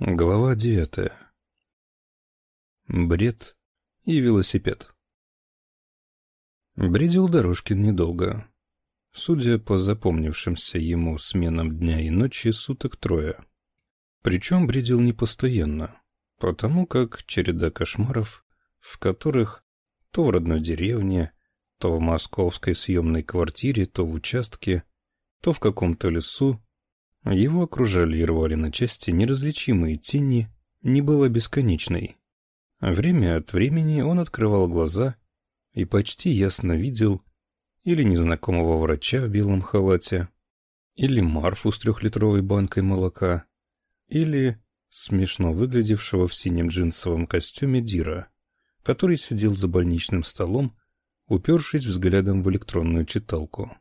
Глава девятая. Бред и велосипед. Бредил Дорожкин недолго. Судя по запомнившимся ему сменам дня и ночи, суток трое. Причем бредил не постоянно, потому как череда кошмаров, в которых то в родной деревне, то в московской съемной квартире, то в участке, то в каком-то лесу, его окружали и рвали на части неразличимые тени, не было бесконечной. Время от времени он открывал глаза и почти ясно видел или незнакомого врача в белом халате, или Марфу с трехлитровой банкой молока, или смешно выглядевшего в синем джинсовом костюме Дира, который сидел за больничным столом, упершись взглядом в электронную читалку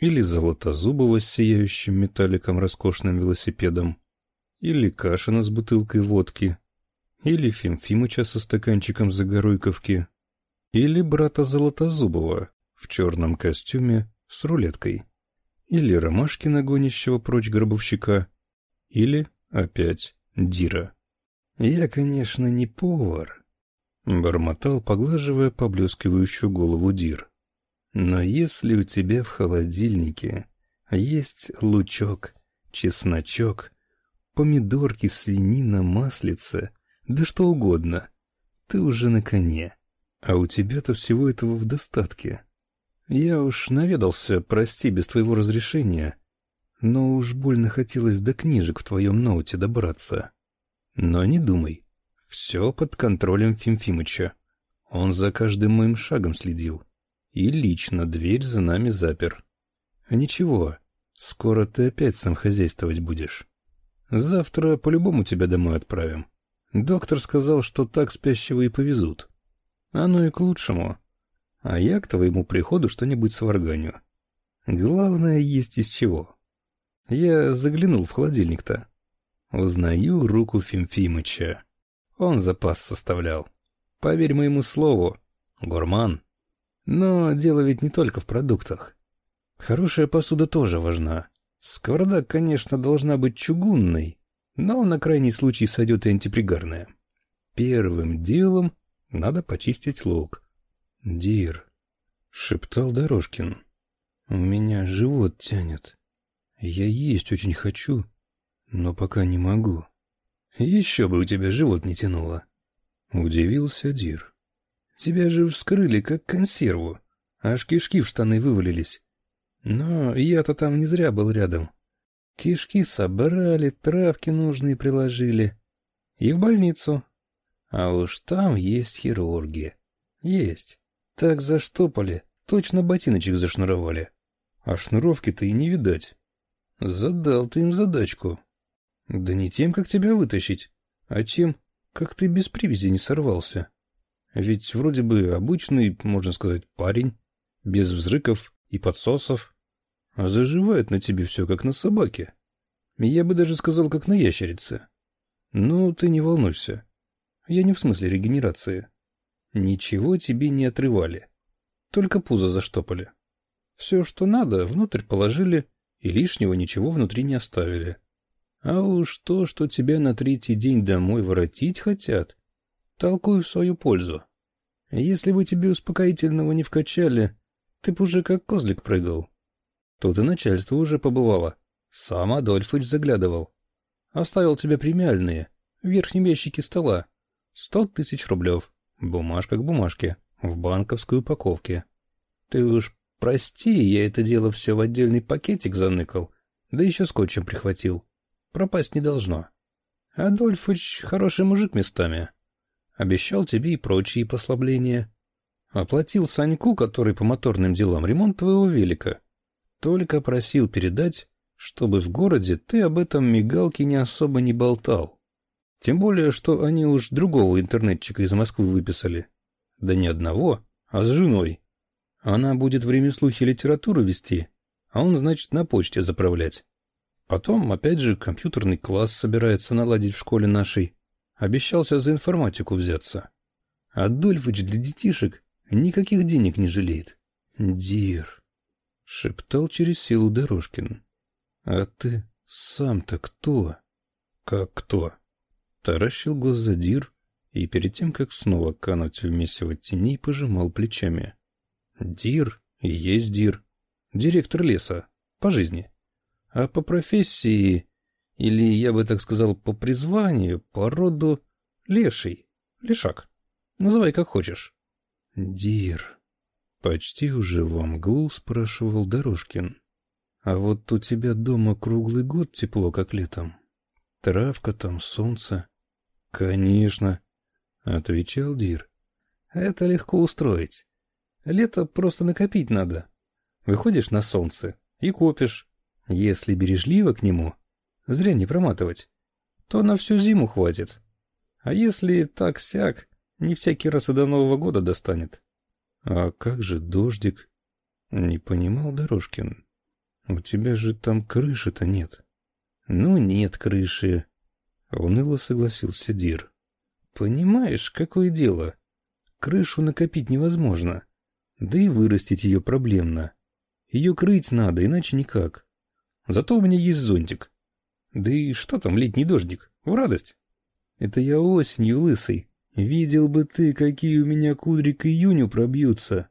или Золотозубова с сияющим металликом роскошным велосипедом, или Кашина с бутылкой водки, или Фимфимыча со стаканчиком загоруйковки, или брата Золотозубова в черном костюме с рулеткой, или Ромашкина, гонящего прочь гробовщика, или, опять, Дира. «Я, конечно, не повар», — бормотал, поглаживая поблескивающую голову Дир. Но если у тебя в холодильнике есть лучок, чесночок, помидорки, свинина, маслица, да что угодно, ты уже на коне. А у тебя-то всего этого в достатке. Я уж наведался, прости, без твоего разрешения, но уж больно хотелось до книжек в твоем ноуте добраться. Но не думай, все под контролем Фимфимыча. Он за каждым моим шагом следил и лично дверь за нами запер. Ничего, скоро ты опять сам хозяйствовать будешь. Завтра по-любому тебя домой отправим. Доктор сказал, что так спящего и повезут. Оно и к лучшему. А я к твоему приходу что-нибудь сварганю. Главное, есть из чего. Я заглянул в холодильник-то. Узнаю руку Фимфимыча. Он запас составлял. Поверь моему слову, гурман. Но дело ведь не только в продуктах. Хорошая посуда тоже важна. Сковорода, конечно, должна быть чугунной, но на крайний случай сойдет и антипригарная. Первым делом надо почистить лук. «Дир», — шептал Дорожкин, — «у меня живот тянет. Я есть очень хочу, но пока не могу». «Еще бы у тебя живот не тянуло», — удивился Дир. Тебя же вскрыли, как консерву. Аж кишки в штаны вывалились. Но я-то там не зря был рядом. Кишки собрали, травки нужные приложили. И в больницу. А уж там есть хирурги. Есть. Так заштопали, точно ботиночек зашнуровали. А шнуровки-то и не видать. Задал ты им задачку. Да не тем, как тебя вытащить, а чем, как ты без привязи не сорвался. Ведь вроде бы обычный, можно сказать, парень, без взрыков и подсосов, а заживает на тебе все, как на собаке. Я бы даже сказал, как на ящерице. Но ты не волнуйся. Я не в смысле регенерации. Ничего тебе не отрывали. Только пузо заштопали. Все, что надо, внутрь положили, и лишнего ничего внутри не оставили. А уж то, что тебя на третий день домой воротить хотят, Толкую в свою пользу. Если бы тебе успокоительного не вкачали, ты б уже как козлик прыгал. Тут и начальство уже побывало. Сам Адольфыч заглядывал. Оставил тебе премиальные, в верхнем ящике стола. Сто тысяч рублев. Бумажка к бумажке, в банковской упаковке. Ты уж прости, я это дело все в отдельный пакетик заныкал, да еще скотчем прихватил. Пропасть не должно. Адольфыч хороший мужик местами. Обещал тебе и прочие послабления. Оплатил Саньку, который по моторным делам ремонт твоего велика. Только просил передать, чтобы в городе ты об этом мигалке не особо не болтал. Тем более, что они уж другого интернетчика из Москвы выписали. Да не одного, а с женой. Она будет в ремеслухе литературу вести, а он, значит, на почте заправлять. Потом, опять же, компьютерный класс собирается наладить в школе нашей. Обещался за информатику взяться. Адольфыч для детишек никаких денег не жалеет. Дир, шептал через силу Дорожкин. А ты сам-то кто? Как кто? Таращил глаза Дир и перед тем, как снова кануть в месиво теней, пожимал плечами. Дир есть Дир. Директор леса. По жизни. А по профессии, или я бы так сказал, по призванию, по роду леший, лешак. Называй как хочешь. Дир. Почти уже во мглу спрашивал Дорожкин. А вот у тебя дома круглый год тепло, как летом. Травка там, солнце. Конечно, отвечал Дир. Это легко устроить. Лето просто накопить надо. Выходишь на солнце и копишь. Если бережливо к нему, зря не проматывать, то на всю зиму хватит. А если так-сяк, не всякий раз и до Нового года достанет. А как же дождик? Не понимал Дорожкин. У тебя же там крыши-то нет. Ну, нет крыши. Уныло согласился Дир. Понимаешь, какое дело? Крышу накопить невозможно. Да и вырастить ее проблемно. Ее крыть надо, иначе никак. Зато у меня есть зонтик. Да и что там летний дождик? В радость. Это я осенью лысый. Видел бы ты, какие у меня кудри к июню пробьются.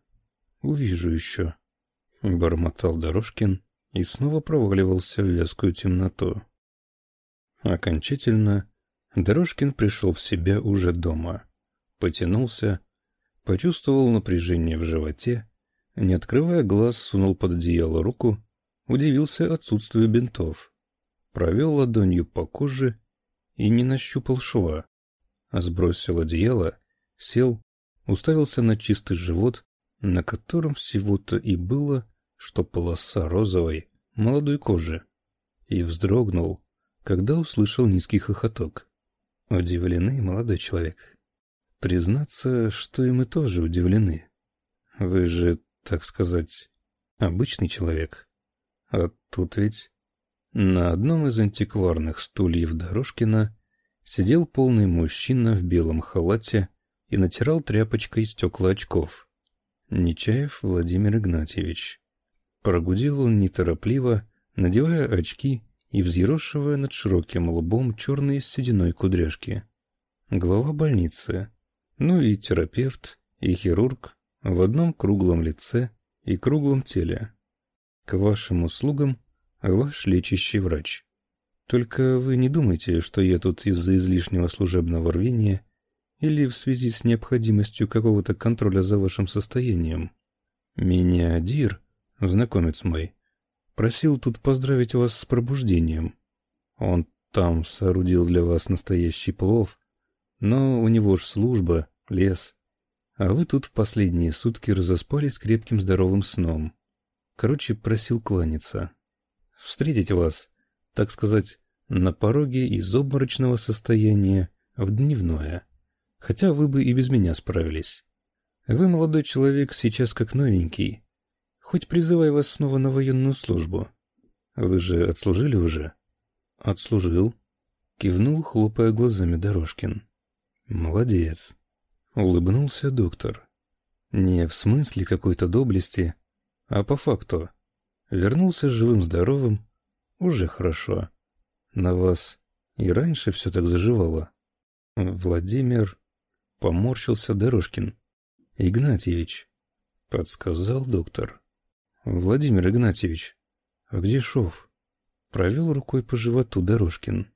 Увижу еще. Бормотал Дорожкин и снова проваливался в вязкую темноту. Окончательно Дорожкин пришел в себя уже дома. Потянулся, почувствовал напряжение в животе, не открывая глаз, сунул под одеяло руку, удивился отсутствию бинтов. Провел ладонью по коже и не нащупал шва. Сбросил одеяло, сел, уставился на чистый живот, на котором всего-то и было что полоса розовой, молодой кожи, и вздрогнул, когда услышал низкий хохоток. Удивлены, молодой человек. Признаться, что и мы тоже удивлены. Вы же, так сказать, обычный человек. А тут ведь... На одном из антикварных стульев Дорожкина сидел полный мужчина в белом халате и натирал тряпочкой стекла очков. Нечаев Владимир Игнатьевич. Прогудел он неторопливо, надевая очки и взъерошивая над широким лбом черные сединой кудряшки. Глава больницы, ну и терапевт, и хирург в одном круглом лице и круглом теле. К вашим услугам ваш лечащий врач. Только вы не думайте, что я тут из-за излишнего служебного рвения или в связи с необходимостью какого-то контроля за вашим состоянием. Меня Дир знакомец мой, просил тут поздравить вас с пробуждением. Он там соорудил для вас настоящий плов, но у него ж служба, лес. А вы тут в последние сутки разоспались крепким здоровым сном. Короче, просил кланяться. Встретить вас, так сказать, на пороге из обморочного состояния в дневное. Хотя вы бы и без меня справились. Вы, молодой человек, сейчас как новенький. Хоть призывай вас снова на военную службу. Вы же отслужили уже? Отслужил. Кивнул, хлопая глазами Дорожкин. Молодец. Улыбнулся доктор. Не в смысле какой-то доблести, а по факту. Вернулся живым-здоровым. Уже хорошо. На вас и раньше все так заживало. Владимир... Поморщился Дорожкин. Игнатьевич. Подсказал доктор. Владимир Игнатьевич, а где шов? Провел рукой по животу Дорожкин.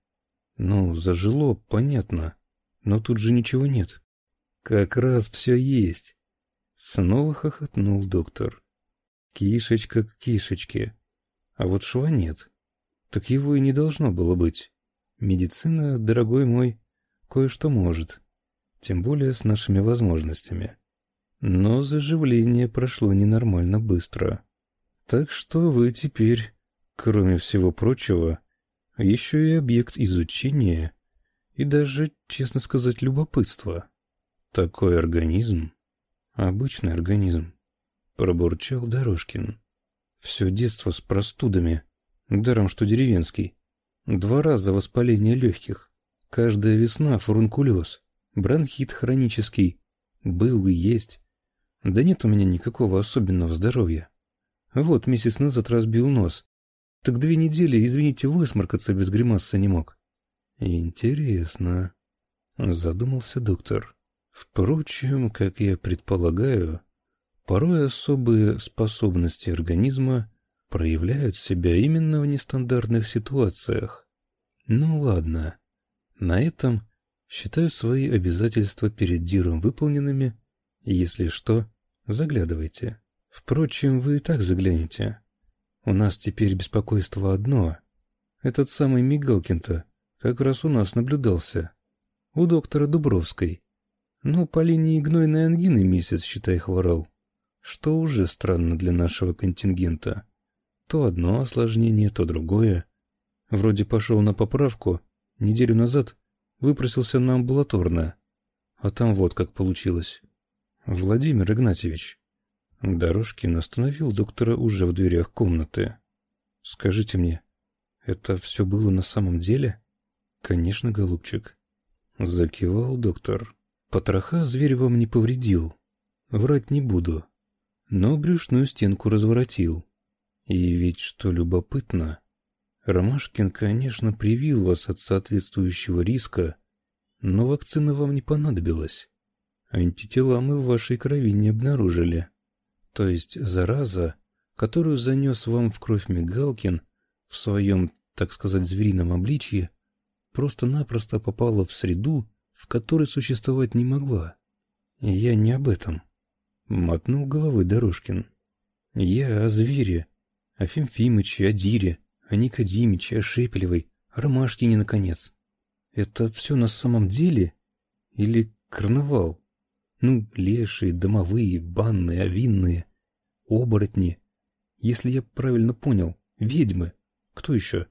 Ну, зажило, понятно, но тут же ничего нет. Как раз все есть. Снова хохотнул доктор. Кишечка к кишечке. А вот шва нет. Так его и не должно было быть. Медицина, дорогой мой, кое-что может. Тем более с нашими возможностями. Но заживление прошло ненормально быстро. Так что вы теперь, кроме всего прочего, еще и объект изучения и даже, честно сказать, любопытства. Такой организм, обычный организм, пробурчал Дорожкин. Все детство с простудами, даром что деревенский. Два раза воспаление легких, каждая весна фурункулез, бронхит хронический, был и есть. Да нет у меня никакого особенного здоровья. Вот месяц назад разбил нос. Так две недели, извините, высморкаться без гримаса не мог. Интересно. Задумался доктор. Впрочем, как я предполагаю, порой особые способности организма проявляют себя именно в нестандартных ситуациях. Ну ладно, на этом считаю свои обязательства перед Диром выполненными, если что, заглядывайте. Впрочем, вы и так заглянете. У нас теперь беспокойство одно. Этот самый Мигалкин-то как раз у нас наблюдался. У доктора Дубровской. Ну, по линии гнойной ангины месяц, считай, хворал. Что уже странно для нашего контингента. То одно осложнение, то другое. Вроде пошел на поправку, неделю назад выпросился на амбулаторное. А там вот как получилось. Владимир Игнатьевич. Дорожкин остановил доктора уже в дверях комнаты. Скажите мне, это все было на самом деле? Конечно, голубчик. Закивал доктор. Потроха зверь вам не повредил. Врать не буду. Но брюшную стенку разворотил. И ведь, что любопытно, Ромашкин, конечно, привил вас от соответствующего риска, но вакцина вам не понадобилась. Антитела мы в вашей крови не обнаружили. То есть зараза, которую занес вам в кровь Мигалкин в своем, так сказать, зверином обличье, просто-напросто попала в среду, в которой существовать не могла. Я не об этом. Мотнул головой Дорожкин. Я о звере, о Фимфимыче, о Дире, о Никодимиче, о Шепелевой, о Ромашкине, наконец. Это все на самом деле? Или карнавал? Ну, лешие, домовые, банные, овинные, оборотни. Если я правильно понял, ведьмы. Кто еще?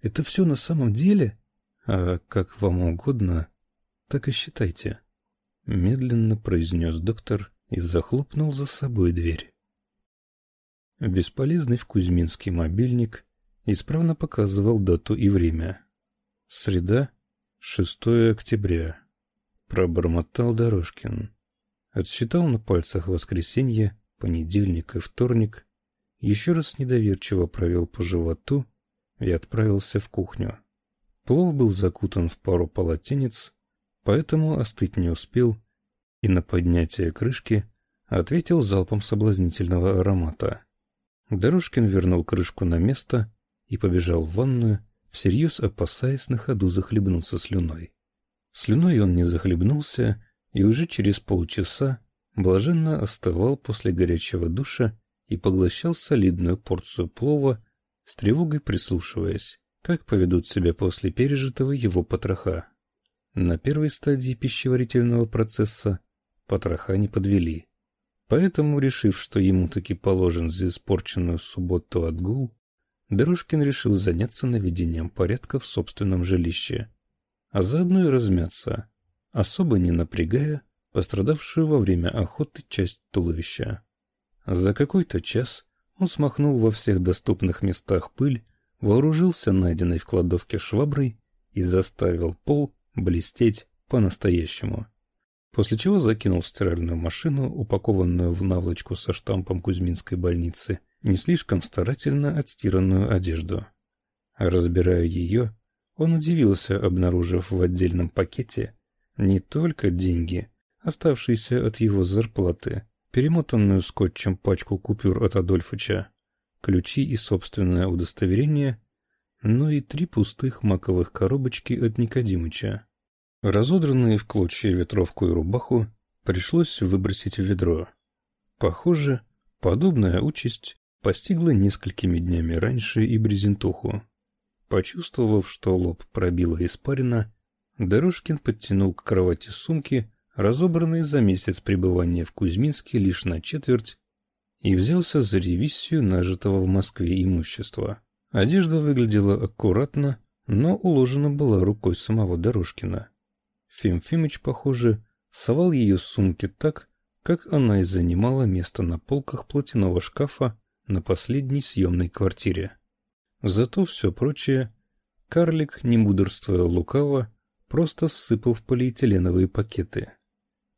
Это все на самом деле? А как вам угодно, так и считайте. Медленно произнес доктор и захлопнул за собой дверь. Бесполезный в Кузьминский мобильник исправно показывал дату и время. Среда, 6 октября. Пробормотал Дорожкин. Отсчитал на пальцах воскресенье, понедельник и вторник, еще раз недоверчиво провел по животу и отправился в кухню. Плов был закутан в пару полотенец, поэтому остыть не успел, и на поднятие крышки ответил залпом соблазнительного аромата. Дорожкин вернул крышку на место и побежал в ванную, всерьез опасаясь на ходу захлебнуться слюной. Слюной он не захлебнулся, и уже через полчаса блаженно остывал после горячего душа и поглощал солидную порцию плова, с тревогой прислушиваясь, как поведут себя после пережитого его потроха. На первой стадии пищеварительного процесса потроха не подвели. Поэтому, решив, что ему таки положен за испорченную субботу отгул, Дорожкин решил заняться наведением порядка в собственном жилище, а заодно и размяться, особо не напрягая пострадавшую во время охоты часть туловища. За какой-то час он смахнул во всех доступных местах пыль, вооружился найденной в кладовке шваброй и заставил пол блестеть по-настоящему. После чего закинул в стиральную машину, упакованную в наволочку со штампом Кузьминской больницы, не слишком старательно отстиранную одежду. Разбирая ее, он удивился, обнаружив в отдельном пакете не только деньги, оставшиеся от его зарплаты, перемотанную скотчем пачку купюр от Адольфыча, ключи и собственное удостоверение, но и три пустых маковых коробочки от Никодимыча. Разодранные в клочья ветровку и рубаху пришлось выбросить в ведро. Похоже, подобная участь постигла несколькими днями раньше и брезентуху. Почувствовав, что лоб пробило испарина, Дорожкин подтянул к кровати сумки, разобранные за месяц пребывания в Кузьминске лишь на четверть, и взялся за ревизию нажитого в Москве имущества. Одежда выглядела аккуратно, но уложена была рукой самого Дорожкина. Фим Фимыч, похоже, совал ее сумки так, как она и занимала место на полках платяного шкафа на последней съемной квартире. Зато все прочее карлик, не мудрствуя лукаво, просто ссыпал в полиэтиленовые пакеты.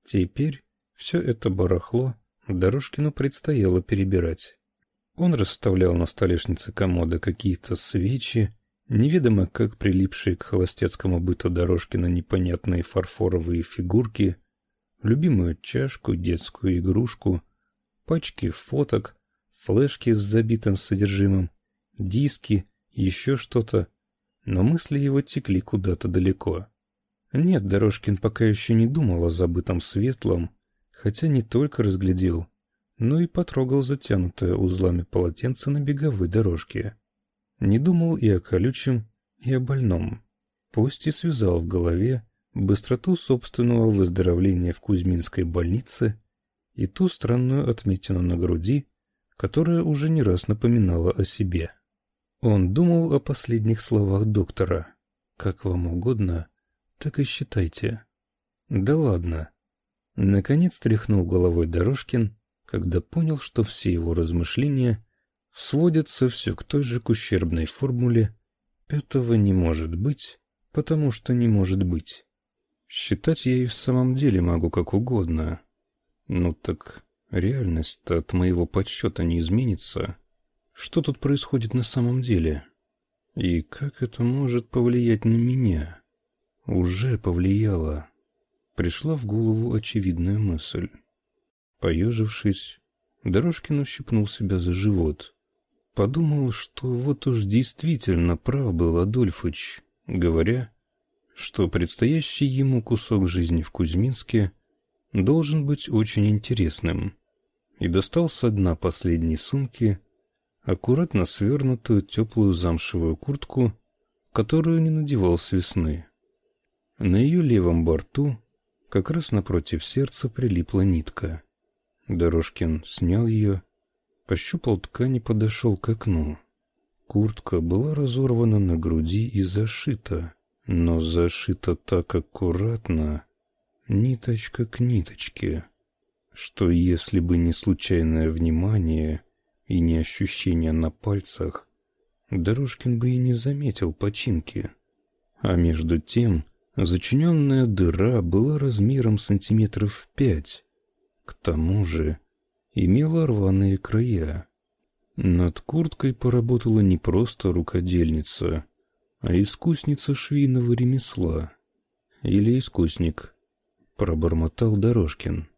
Теперь все это барахло Дорожкину предстояло перебирать. Он расставлял на столешнице комода какие-то свечи, неведомо как прилипшие к холостецкому быту дорожки на непонятные фарфоровые фигурки, любимую чашку, детскую игрушку, пачки фоток, флешки с забитым содержимым, диски, еще что-то, но мысли его текли куда-то далеко. Нет, Дорожкин пока еще не думал о забытом светлом, хотя не только разглядел, но и потрогал затянутое узлами полотенце на беговой дорожке. Не думал и о колючем, и о больном. Пусть и связал в голове быстроту собственного выздоровления в Кузьминской больнице и ту странную отметину на груди, которая уже не раз напоминала о себе. Он думал о последних словах доктора. «Как вам угодно, так и считайте». «Да ладно». Наконец тряхнул головой Дорожкин, когда понял, что все его размышления сводятся все к той же к ущербной формуле «этого не может быть, потому что не может быть». Считать я и в самом деле могу как угодно. Ну так реальность-то от моего подсчета не изменится. Что тут происходит на самом деле? И как это может повлиять на меня? Уже повлияло. Пришла в голову очевидная мысль. Поежившись, Дорожкин ущипнул себя за живот. Подумал, что вот уж действительно прав был Адольфыч, говоря, что предстоящий ему кусок жизни в Кузьминске должен быть очень интересным. И достал со дна последней сумки аккуратно свернутую теплую замшевую куртку, которую не надевал с весны. На ее левом борту, как раз напротив сердца, прилипла нитка. Дорожкин снял ее, пощупал ткань и подошел к окну. Куртка была разорвана на груди и зашита, но зашита так аккуратно, ниточка к ниточке, что если бы не случайное внимание — и ни ощущения на пальцах, Дорожкин бы и не заметил починки. А между тем, зачиненная дыра была размером сантиметров пять. К тому же имела рваные края. Над курткой поработала не просто рукодельница, а искусница швейного ремесла. Или искусник, пробормотал Дорожкин.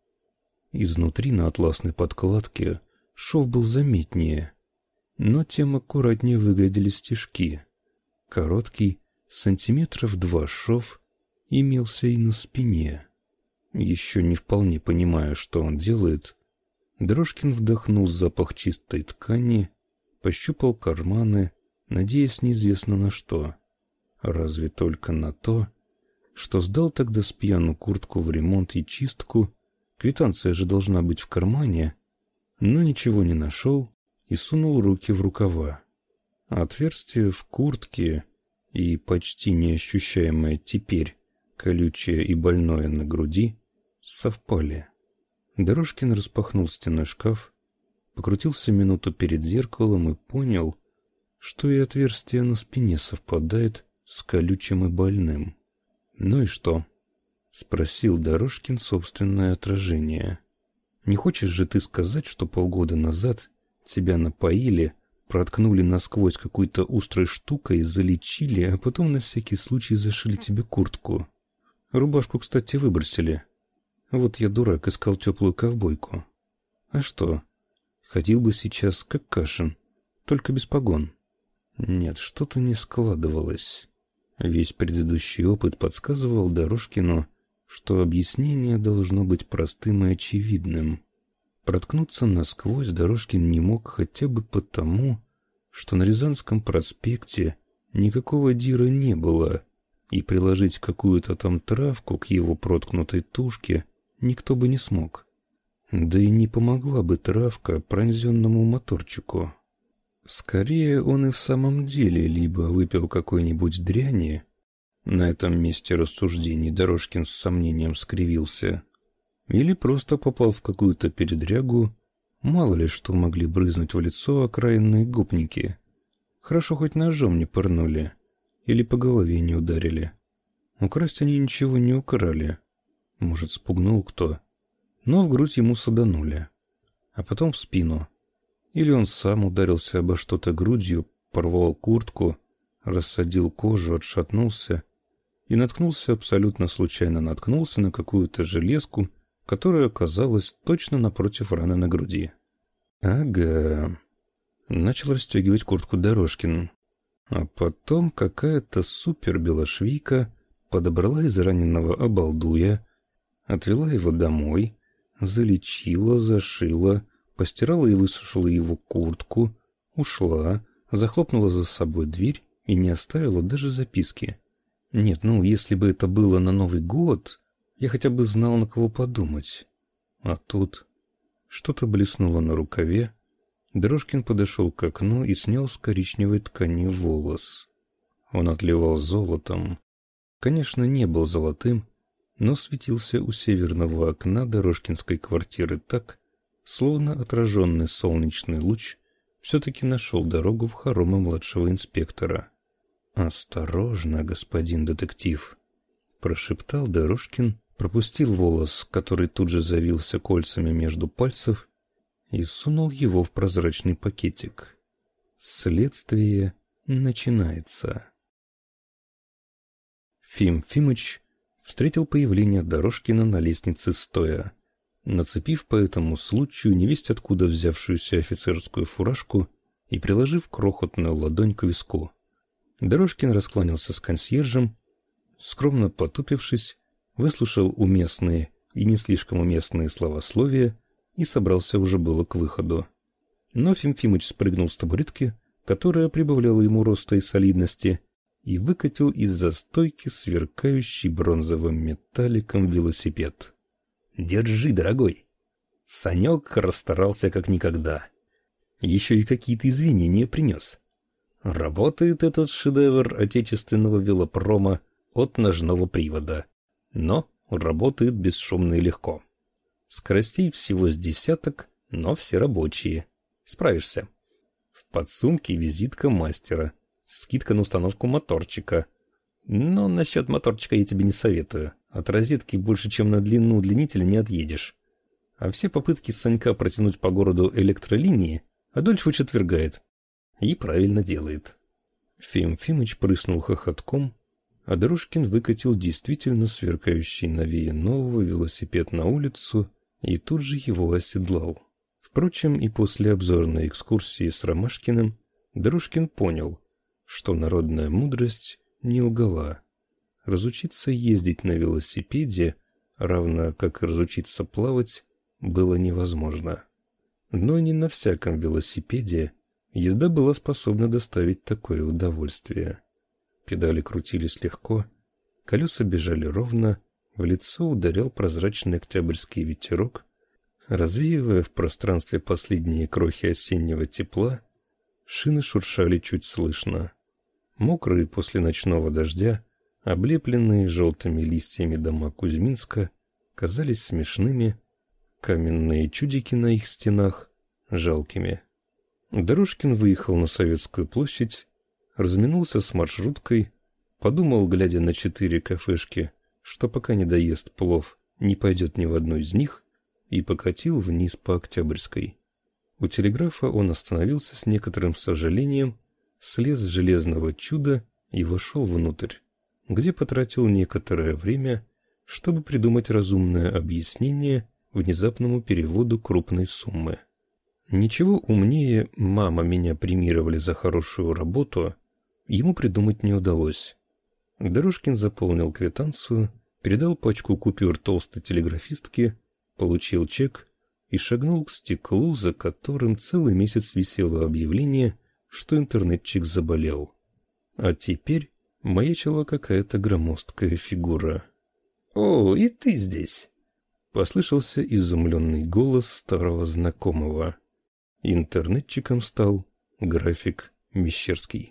Изнутри на атласной подкладке — Шов был заметнее, но тем аккуратнее выглядели стежки. Короткий, сантиметров два шов, имелся и на спине. Еще не вполне понимая, что он делает, Дрожкин вдохнул запах чистой ткани, пощупал карманы, надеясь неизвестно на что. Разве только на то, что сдал тогда с пьяну куртку в ремонт и чистку, квитанция же должна быть в кармане, но ничего не нашел и сунул руки в рукава. Отверстие в куртке и почти неощущаемое теперь колючее и больное на груди совпали. Дорожкин распахнул стеной шкаф, покрутился минуту перед зеркалом и понял, что и отверстие на спине совпадает с колючим и больным. «Ну и что?» — спросил Дорожкин собственное отражение. Не хочешь же ты сказать, что полгода назад тебя напоили, проткнули насквозь какой-то острой штукой, залечили, а потом на всякий случай зашили тебе куртку? Рубашку, кстати, выбросили. Вот я дурак, искал теплую ковбойку. А что? Ходил бы сейчас, как Кашин, только без погон. Нет, что-то не складывалось. Весь предыдущий опыт подсказывал Дорожкину, что объяснение должно быть простым и очевидным. Проткнуться насквозь Дорожкин не мог хотя бы потому, что на Рязанском проспекте никакого дира не было, и приложить какую-то там травку к его проткнутой тушке никто бы не смог. Да и не помогла бы травка пронзенному моторчику. Скорее, он и в самом деле либо выпил какой-нибудь дряни, на этом месте рассуждений Дорожкин с сомнением скривился. Или просто попал в какую-то передрягу, мало ли что могли брызнуть в лицо окраинные гопники. Хорошо хоть ножом не пырнули, или по голове не ударили. Украсть они ничего не украли. Может, спугнул кто. Но в грудь ему саданули. А потом в спину. Или он сам ударился обо что-то грудью, порвал куртку, рассадил кожу, отшатнулся и наткнулся, абсолютно случайно наткнулся на какую-то железку, которая оказалась точно напротив раны на груди. «Ага», — начал расстегивать куртку Дорожкин. А потом какая-то супер-белошвейка подобрала из раненого обалдуя, отвела его домой, залечила, зашила, постирала и высушила его куртку, ушла, захлопнула за собой дверь и не оставила даже записки. Нет, ну, если бы это было на Новый год, я хотя бы знал, на кого подумать. А тут что-то блеснуло на рукаве. Дрожкин подошел к окну и снял с коричневой ткани волос. Он отливал золотом. Конечно, не был золотым, но светился у северного окна Дорожкинской квартиры так, словно отраженный солнечный луч все-таки нашел дорогу в хоромы младшего инспектора. «Осторожно, господин детектив», — прошептал Дорожкин, пропустил волос, который тут же завился кольцами между пальцев, и сунул его в прозрачный пакетик. Следствие начинается. Фим Фимыч встретил появление Дорожкина на лестнице стоя. Нацепив по этому случаю невесть откуда взявшуюся офицерскую фуражку и приложив крохотную ладонь к виску. Дорожкин раскланялся с консьержем, скромно потупившись, выслушал уместные и не слишком уместные словословия и собрался уже было к выходу. Но Фимфимыч спрыгнул с табуретки, которая прибавляла ему роста и солидности, и выкатил из-за стойки сверкающий бронзовым металликом велосипед. «Держи, дорогой!» Санек расстарался как никогда. Еще и какие-то извинения принес. Работает этот шедевр отечественного велопрома от ножного привода, но работает бесшумно и легко. Скоростей всего с десяток, но все рабочие. Справишься. В подсумке визитка мастера, скидка на установку моторчика. Но насчет моторчика я тебе не советую. От розетки больше, чем на длину удлинителя не отъедешь. А все попытки Санька протянуть по городу электролинии Адольф вычетвергает. И правильно делает. Фим Фимыч прыснул хохотком, а Дорожкин выкатил действительно сверкающий новее нового велосипед на улицу и тут же его оседлал. Впрочем, и после обзорной экскурсии с Ромашкиным Дорожкин понял, что народная мудрость не лгала. Разучиться ездить на велосипеде, равно как и разучиться плавать, было невозможно. Но не на всяком велосипеде Езда была способна доставить такое удовольствие. Педали крутились легко, колеса бежали ровно, в лицо ударял прозрачный октябрьский ветерок, развеивая в пространстве последние крохи осеннего тепла, шины шуршали чуть слышно. Мокрые после ночного дождя, облепленные желтыми листьями дома Кузьминска, казались смешными, каменные чудики на их стенах — жалкими. Дорожкин выехал на Советскую площадь, разминулся с маршруткой, подумал, глядя на четыре кафешки, что пока не доест плов, не пойдет ни в одну из них, и покатил вниз по Октябрьской. У телеграфа он остановился с некоторым сожалением, слез с железного чуда и вошел внутрь, где потратил некоторое время, чтобы придумать разумное объяснение внезапному переводу крупной суммы. Ничего умнее «мама меня премировали за хорошую работу» ему придумать не удалось. Дорожкин заполнил квитанцию, передал пачку купюр толстой телеграфистке, получил чек и шагнул к стеклу, за которым целый месяц висело объявление, что интернетчик заболел. А теперь маячила какая-то громоздкая фигура. «О, и ты здесь!» — послышался изумленный голос старого знакомого. Интернетчиком стал график Мещерский.